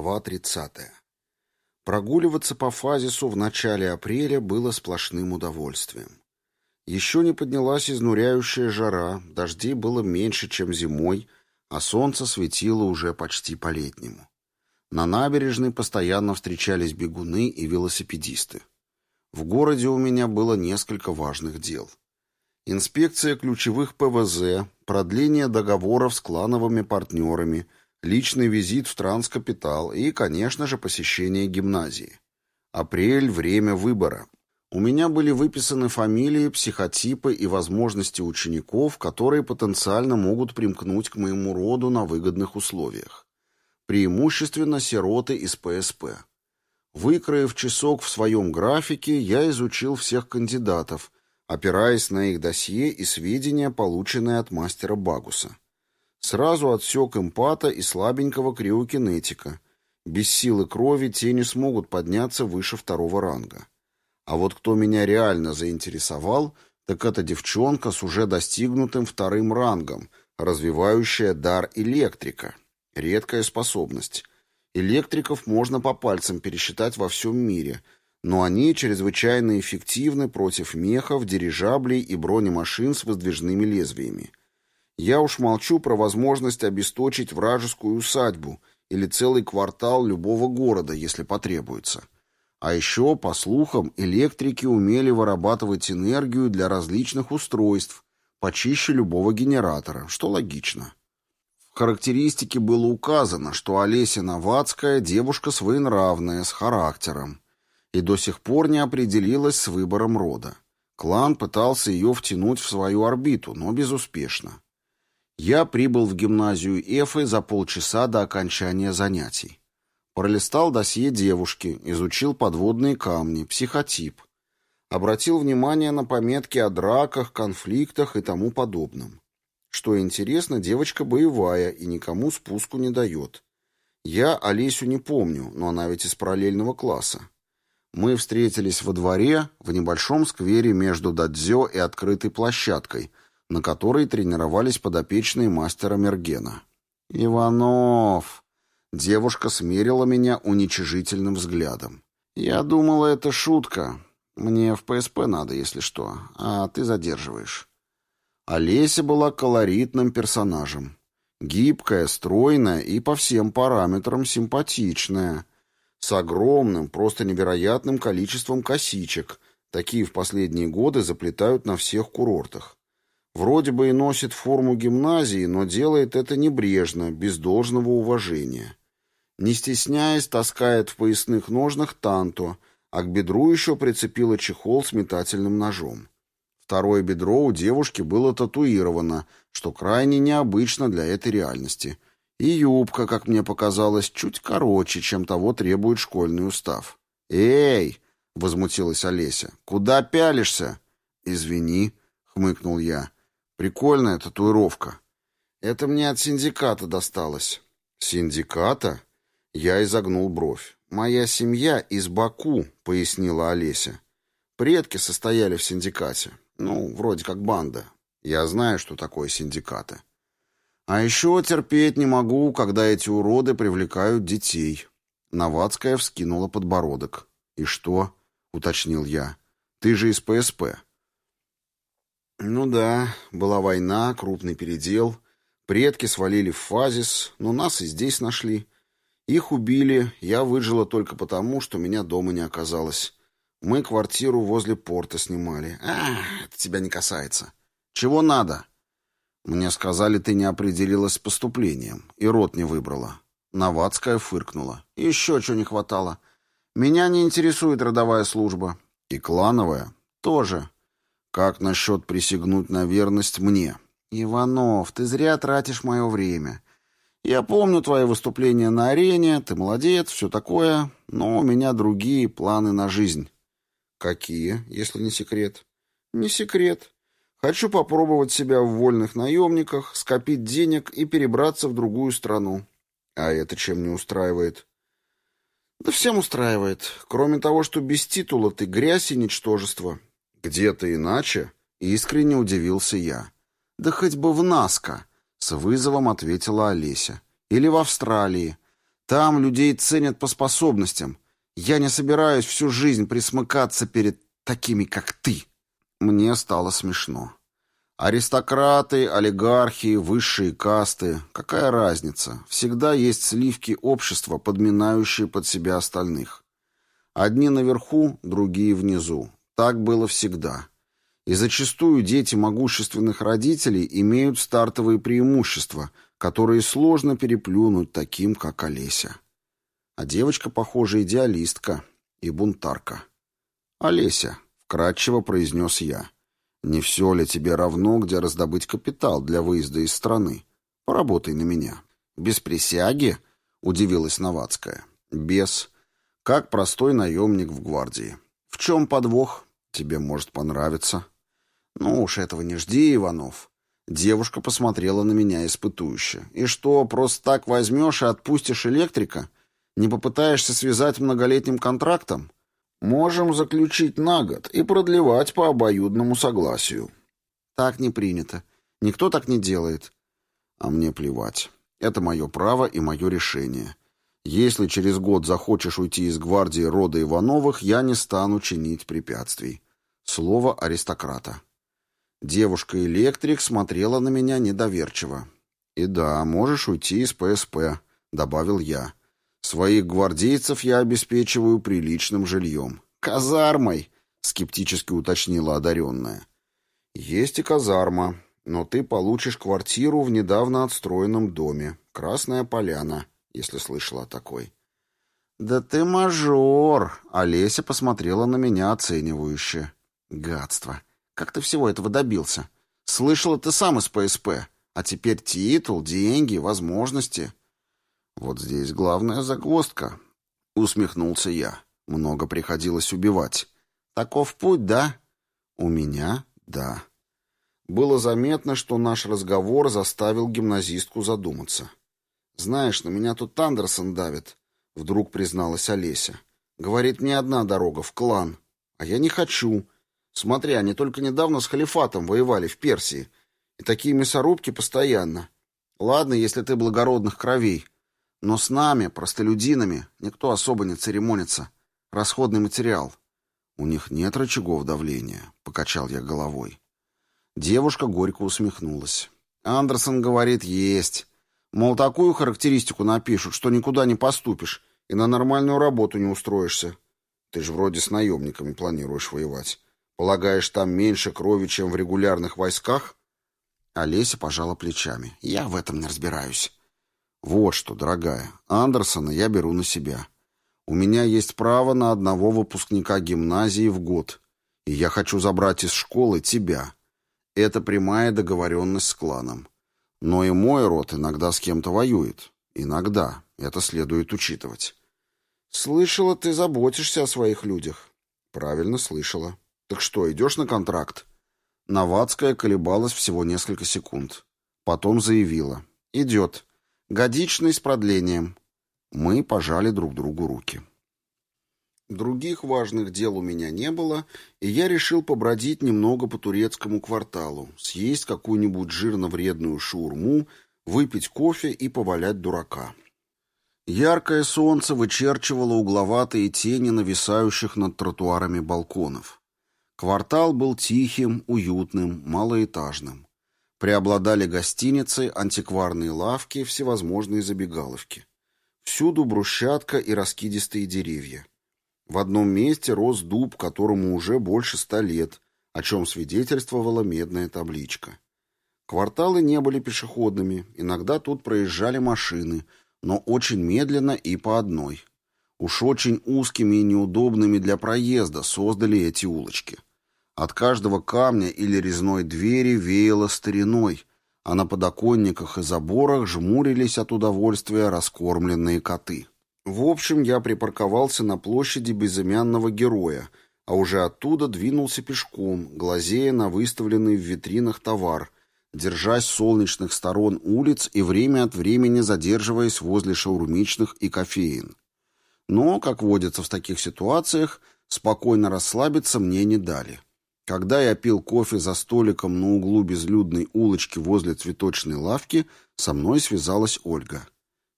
Глава 30. Прогуливаться по фазису в начале апреля было сплошным удовольствием. Еще не поднялась изнуряющая жара, дождей было меньше, чем зимой, а солнце светило уже почти по-летнему. На набережной постоянно встречались бегуны и велосипедисты. В городе у меня было несколько важных дел. Инспекция ключевых ПВЗ, продление договоров с клановыми партнерами – личный визит в Транскапитал и, конечно же, посещение гимназии. Апрель – время выбора. У меня были выписаны фамилии, психотипы и возможности учеников, которые потенциально могут примкнуть к моему роду на выгодных условиях. Преимущественно сироты из ПСП. Выкроив часок в своем графике, я изучил всех кандидатов, опираясь на их досье и сведения, полученные от мастера Багуса. Сразу отсек эмпата и слабенького криокинетика. Без силы крови те не смогут подняться выше второго ранга. А вот кто меня реально заинтересовал, так это девчонка с уже достигнутым вторым рангом, развивающая дар электрика. Редкая способность. Электриков можно по пальцам пересчитать во всем мире, но они чрезвычайно эффективны против мехов, дирижаблей и бронемашин с воздвижными лезвиями. Я уж молчу про возможность обесточить вражескую усадьбу или целый квартал любого города, если потребуется. А еще, по слухам, электрики умели вырабатывать энергию для различных устройств, почище любого генератора, что логично. В характеристике было указано, что Олеся Новацкая девушка своенравная, с характером, и до сих пор не определилась с выбором рода. Клан пытался ее втянуть в свою орбиту, но безуспешно. Я прибыл в гимназию Эфы за полчаса до окончания занятий. Пролистал досье девушки, изучил подводные камни, психотип. Обратил внимание на пометки о драках, конфликтах и тому подобном. Что интересно, девочка боевая и никому спуску не дает. Я Олесю не помню, но она ведь из параллельного класса. Мы встретились во дворе, в небольшом сквере между дадзё и открытой площадкой – на которой тренировались подопечные мастера Мергена. «Иванов!» Девушка смерила меня уничижительным взглядом. «Я думала, это шутка. Мне в ПСП надо, если что, а ты задерживаешь». Олеся была колоритным персонажем. Гибкая, стройная и по всем параметрам симпатичная. С огромным, просто невероятным количеством косичек. Такие в последние годы заплетают на всех курортах. Вроде бы и носит форму гимназии, но делает это небрежно, без должного уважения. Не стесняясь, таскает в поясных ножнах танто, а к бедру еще прицепила чехол с метательным ножом. Второе бедро у девушки было татуировано, что крайне необычно для этой реальности. И юбка, как мне показалось, чуть короче, чем того требует школьный устав. «Эй!» — возмутилась Олеся. «Куда пялишься?» «Извини», — хмыкнул я. Прикольная татуировка. Это мне от синдиката досталось. Синдиката? Я изогнул бровь. Моя семья из Баку, пояснила Олеся. Предки состояли в синдикате. Ну, вроде как банда. Я знаю, что такое синдикаты. А еще терпеть не могу, когда эти уроды привлекают детей. Новацкая вскинула подбородок. «И что?» — уточнил я. «Ты же из ПСП». Ну да, была война, крупный передел. Предки свалили в фазис, но нас и здесь нашли. Их убили, я выжила только потому, что меня дома не оказалось. Мы квартиру возле порта снимали. А, это тебя не касается. Чего надо? Мне сказали, ты не определилась с поступлением и рот не выбрала. Новацкая фыркнула. Еще чего не хватало. Меня не интересует родовая служба. И клановая тоже. Как насчет присягнуть на верность мне? Иванов, ты зря тратишь мое время. Я помню твои выступления на арене, ты молодец, все такое, но у меня другие планы на жизнь. Какие, если не секрет? Не секрет. Хочу попробовать себя в вольных наемниках, скопить денег и перебраться в другую страну. А это чем не устраивает? Да всем устраивает. Кроме того, что без титула ты грязь и ничтожество. «Где-то иначе?» — искренне удивился я. «Да хоть бы в Наско!» — с вызовом ответила Олеся. «Или в Австралии. Там людей ценят по способностям. Я не собираюсь всю жизнь присмыкаться перед такими, как ты. Мне стало смешно. Аристократы, олигархи, высшие касты. Какая разница? Всегда есть сливки общества, подминающие под себя остальных. Одни наверху, другие внизу. Так было всегда. И зачастую дети могущественных родителей имеют стартовые преимущества, которые сложно переплюнуть таким, как Олеся. А девочка, похоже, идеалистка и бунтарка. «Олеся», — вкратчиво произнес я, — не все ли тебе равно, где раздобыть капитал для выезда из страны? Поработай на меня. Без присяги? Удивилась Новацкая. Без. Как простой наемник в гвардии. В чем подвох? Тебе может понравиться. Ну уж этого не жди, Иванов. Девушка посмотрела на меня испытующе. И что, просто так возьмешь и отпустишь электрика? Не попытаешься связать многолетним контрактом? Можем заключить на год и продлевать по обоюдному согласию. Так не принято. Никто так не делает. А мне плевать. Это мое право и мое решение. Если через год захочешь уйти из гвардии рода Ивановых, я не стану чинить препятствий. Слово аристократа. Девушка-электрик смотрела на меня недоверчиво. «И да, можешь уйти из ПСП», — добавил я. Своих гвардейцев я обеспечиваю приличным жильем. Казармой, скептически уточнила одаренная. Есть и казарма, но ты получишь квартиру в недавно отстроенном доме. Красная поляна, если слышала о такой. «Да ты мажор!» — Олеся посмотрела на меня оценивающе. «Гадство! Как ты всего этого добился? Слышала ты сам из ПСП. А теперь титул, деньги, возможности. «Вот здесь главная загвоздка», — усмехнулся я. «Много приходилось убивать. Таков путь, да?» «У меня — да». Было заметно, что наш разговор заставил гимназистку задуматься. «Знаешь, на меня тут Андерсон давит», — вдруг призналась Олеся. «Говорит, мне одна дорога, в клан. А я не хочу. Смотри, они только недавно с халифатом воевали в Персии. И такие мясорубки постоянно. Ладно, если ты благородных кровей». Но с нами, простолюдинами, никто особо не церемонится. Расходный материал. У них нет рычагов давления, покачал я головой. Девушка горько усмехнулась. Андерсон говорит, есть. Мол, такую характеристику напишут, что никуда не поступишь и на нормальную работу не устроишься. Ты же вроде с наемниками планируешь воевать. Полагаешь, там меньше крови, чем в регулярных войсках? Олеся пожала плечами. Я в этом не разбираюсь. Вот что, дорогая, Андерсона я беру на себя. У меня есть право на одного выпускника гимназии в год, и я хочу забрать из школы тебя. Это прямая договоренность с кланом. Но и мой род иногда с кем-то воюет. Иногда. Это следует учитывать. Слышала, ты заботишься о своих людях. Правильно слышала. Так что, идешь на контракт? Новацкая колебалась всего несколько секунд. Потом заявила. Идет. Годичный с продлением. Мы пожали друг другу руки. Других важных дел у меня не было, и я решил побродить немного по турецкому кварталу, съесть какую-нибудь жирно-вредную шаурму, выпить кофе и повалять дурака. Яркое солнце вычерчивало угловатые тени нависающих над тротуарами балконов. Квартал был тихим, уютным, малоэтажным. Преобладали гостиницы, антикварные лавки, всевозможные забегаловки. Всюду брусчатка и раскидистые деревья. В одном месте рос дуб, которому уже больше ста лет, о чем свидетельствовала медная табличка. Кварталы не были пешеходными, иногда тут проезжали машины, но очень медленно и по одной. Уж очень узкими и неудобными для проезда создали эти улочки. От каждого камня или резной двери веяло стариной, а на подоконниках и заборах жмурились от удовольствия раскормленные коты. В общем, я припарковался на площади безымянного героя, а уже оттуда двинулся пешком, глазея на выставленный в витринах товар, держась солнечных сторон улиц и время от времени задерживаясь возле шаурмичных и кофеин. Но, как водится в таких ситуациях, спокойно расслабиться мне не дали. Когда я пил кофе за столиком на углу безлюдной улочки возле цветочной лавки, со мной связалась Ольга.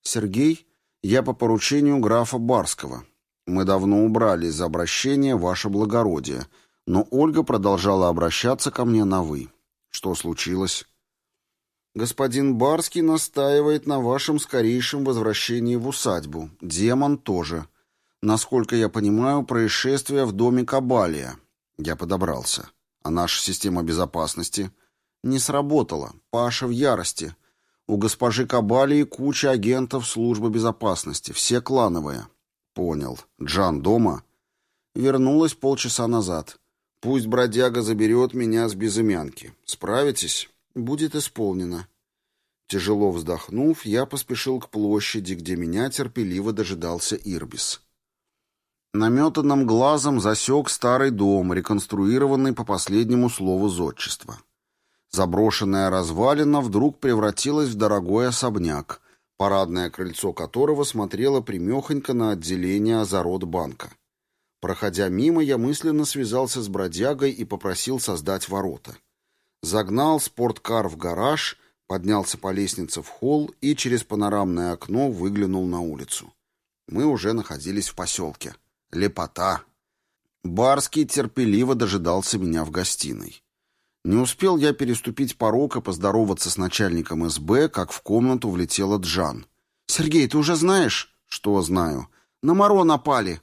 «Сергей, «Я по поручению графа Барского. Мы давно убрали из обращения ваше благородие, но Ольга продолжала обращаться ко мне на «вы». Что случилось?» «Господин Барский настаивает на вашем скорейшем возвращении в усадьбу. Демон тоже. Насколько я понимаю, происшествие в доме Кабалия». Я подобрался. «А наша система безопасности?» «Не сработала. Паша в ярости. У госпожи Кабалии куча агентов службы безопасности, все клановые». «Понял. Джан дома?» «Вернулась полчаса назад. Пусть бродяга заберет меня с безымянки. Справитесь?» будет исполнено. Тяжело вздохнув, я поспешил к площади, где меня терпеливо дожидался Ирбис. Наметанным глазом засек старый дом, реконструированный по последнему слову зодчества. Заброшенная развалина вдруг превратилась в дорогой особняк, парадное крыльцо которого смотрело примехонько на отделение Азарот банка. Проходя мимо, я мысленно связался с бродягой и попросил создать ворота загнал спорткар в гараж, поднялся по лестнице в холл и через панорамное окно выглянул на улицу. Мы уже находились в поселке. Лепота. Барский терпеливо дожидался меня в гостиной. Не успел я переступить порог и поздороваться с начальником СБ, как в комнату влетела Джан. «Сергей, ты уже знаешь?» «Что знаю?» «На Моро напали».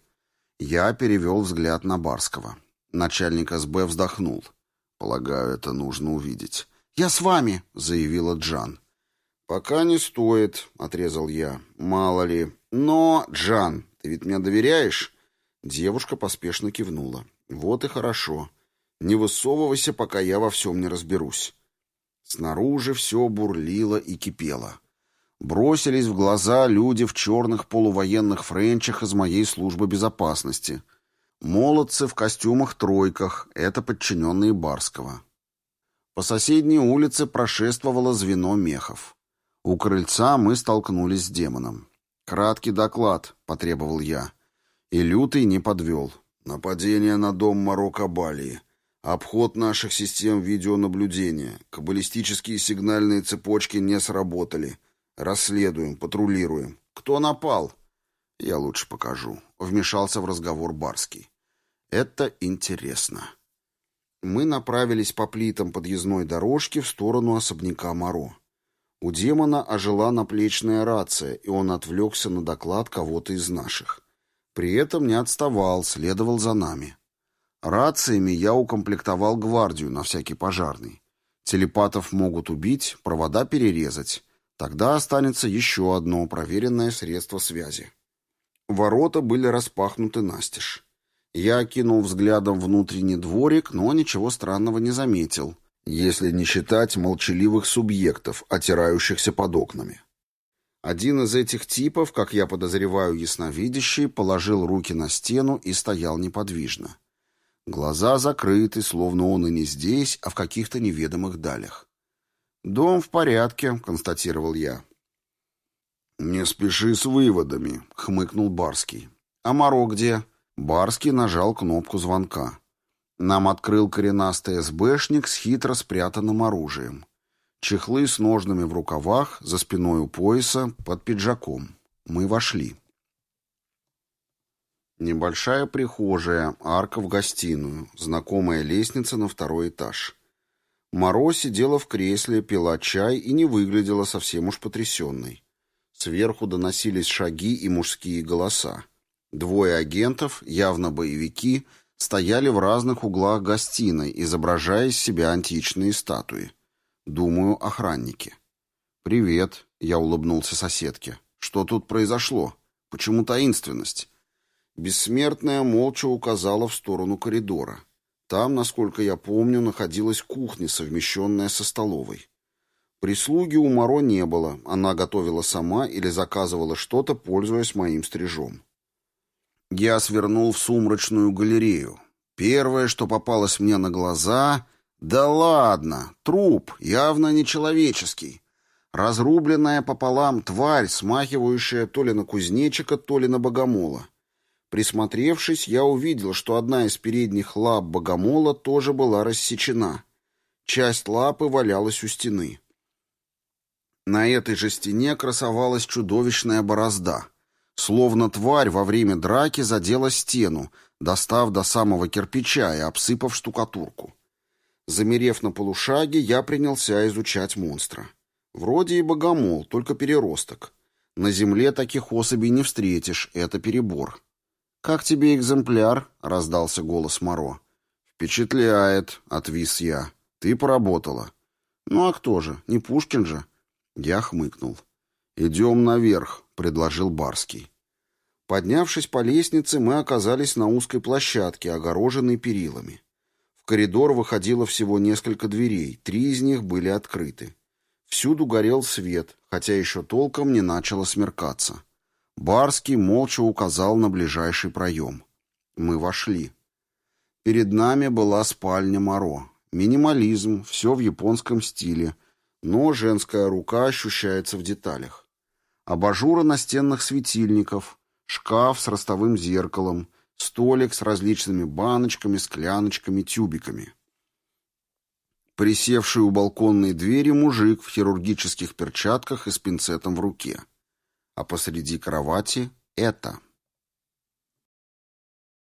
Я перевел взгляд на Барского. Начальник СБ вздохнул. «Полагаю, это нужно увидеть». «Я с вами», — заявила Джан. «Пока не стоит», — отрезал я. «Мало ли». «Но, Джан, ты ведь мне доверяешь?» Девушка поспешно кивнула. «Вот и хорошо. Не высовывайся, пока я во всем не разберусь». Снаружи все бурлило и кипело. Бросились в глаза люди в черных полувоенных френчах из моей службы безопасности — Молодцы в костюмах-тройках — это подчиненные Барского. По соседней улице прошествовало звено мехов. У крыльца мы столкнулись с демоном. «Краткий доклад», — потребовал я. И Лютый не подвел. «Нападение на дом Марокко-Балии. Обход наших систем видеонаблюдения. Каббалистические сигнальные цепочки не сработали. Расследуем, патрулируем. Кто напал?» «Я лучше покажу», — вмешался в разговор Барский. «Это интересно». Мы направились по плитам подъездной дорожки в сторону особняка Моро. У демона ожила наплечная рация, и он отвлекся на доклад кого-то из наших. При этом не отставал, следовал за нами. Рациями я укомплектовал гвардию на всякий пожарный. Телепатов могут убить, провода перерезать. Тогда останется еще одно проверенное средство связи. Ворота были распахнуты настежь. Я окинул взглядом внутренний дворик, но ничего странного не заметил, если не считать молчаливых субъектов, отирающихся под окнами. Один из этих типов, как я подозреваю ясновидящий, положил руки на стену и стоял неподвижно. Глаза закрыты, словно он и не здесь, а в каких-то неведомых далях. «Дом в порядке», — констатировал я. «Не спеши с выводами», — хмыкнул Барский. «А Моро где?» Барский нажал кнопку звонка. Нам открыл коренастый СБшник с хитро спрятанным оружием. Чехлы с ножными в рукавах, за спиной у пояса, под пиджаком. Мы вошли. Небольшая прихожая, арка в гостиную, знакомая лестница на второй этаж. Моро сидела в кресле, пила чай и не выглядела совсем уж потрясенной. Сверху доносились шаги и мужские голоса. Двое агентов, явно боевики, стояли в разных углах гостиной, изображая из себя античные статуи. Думаю, охранники. «Привет», — я улыбнулся соседке. «Что тут произошло? Почему таинственность?» Бессмертная молча указала в сторону коридора. Там, насколько я помню, находилась кухня, совмещенная со столовой. Прислуги у Моро не было, она готовила сама или заказывала что-то, пользуясь моим стрижом. Я свернул в сумрачную галерею. Первое, что попалось мне на глаза... Да ладно, труп, явно нечеловеческий. Разрубленная пополам тварь, смахивающая то ли на кузнечика, то ли на богомола. Присмотревшись, я увидел, что одна из передних лап богомола тоже была рассечена. Часть лапы валялась у стены. На этой же стене красовалась чудовищная борозда. Словно тварь во время драки задела стену, достав до самого кирпича и обсыпав штукатурку. Замерев на полушаге, я принялся изучать монстра. Вроде и богомол, только переросток. На земле таких особей не встретишь, это перебор. «Как тебе экземпляр?» — раздался голос Моро. «Впечатляет», — отвис я. «Ты поработала». «Ну а кто же? Не Пушкин же?» Я хмыкнул. «Идем наверх», — предложил Барский. Поднявшись по лестнице, мы оказались на узкой площадке, огороженной перилами. В коридор выходило всего несколько дверей, три из них были открыты. Всюду горел свет, хотя еще толком не начало смеркаться. Барский молча указал на ближайший проем. Мы вошли. Перед нами была спальня Моро. Минимализм, все в японском стиле, но женская рука ощущается в деталях. Абажуры настенных светильников, шкаф с ростовым зеркалом, столик с различными баночками, скляночками, тюбиками. Присевший у балконной двери мужик в хирургических перчатках и с пинцетом в руке. А посреди кровати это...